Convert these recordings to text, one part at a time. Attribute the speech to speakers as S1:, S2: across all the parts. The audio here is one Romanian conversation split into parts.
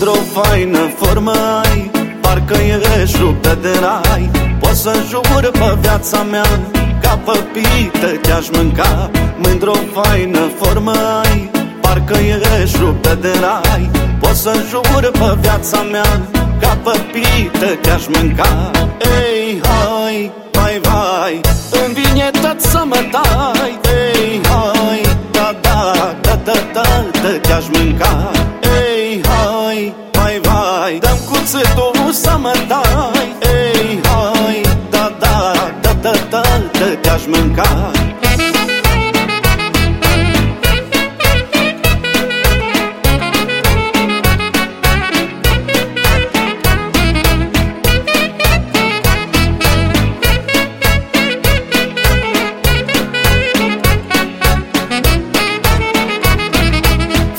S1: Mândr-o faină formă ai Parcă ești ruptă de rai. Poți să jur pe viața mea Ca păpită te-aș mânca. Mândr-o faină formă ai Parcă ești ruptă de rai. Poți să jur pe viața mea Ca păpită te-aș mânca. Ei, hai, vai, vai Îmi vine tot să mă vai Dăm cuțitul să mă dai. Ei, hai, da, da, da, da, da, da Te-aș mânca.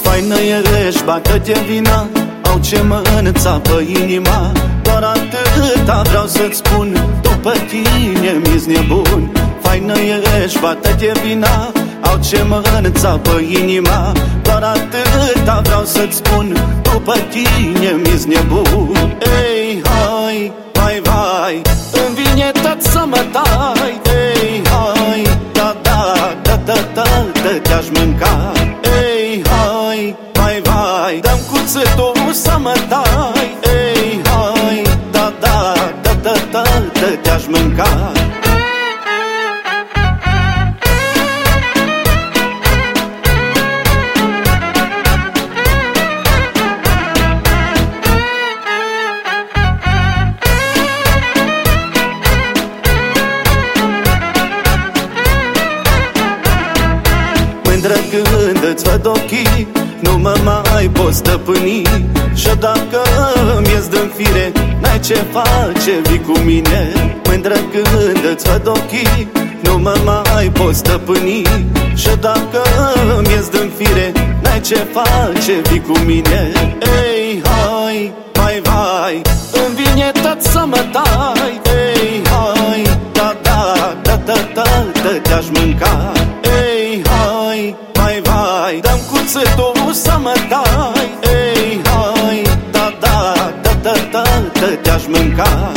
S1: Faină ești, bată-te vina Au ce mă înțapă inima? Doar atâta vreau să-ți spun. După tine mi-s nebun. Faină ești, bată-te vina. Au ce mă înțapă inima. Doar atâta vreau să-ți spun. După tine mi-s nebun. Ei, hai, vai, vai. Îmi vine tot să mă dai Mândră când îți văd ochii Nu mă mai pot stăpâni. Și dacă mi-eș din fire N-ai ce face, vii cu mine. Mândră când îți văd ochii Nu mă mai pot stăpâni. Și dacă mi-eș din fire N-ai ce face, vii cu mine. Ei, hai, vai, vai Îmi vine tot să mă dai vai, vai Dăm cuțitul să mă dai. Ei, hai, da, da, da, da, da, da Te-aș mânca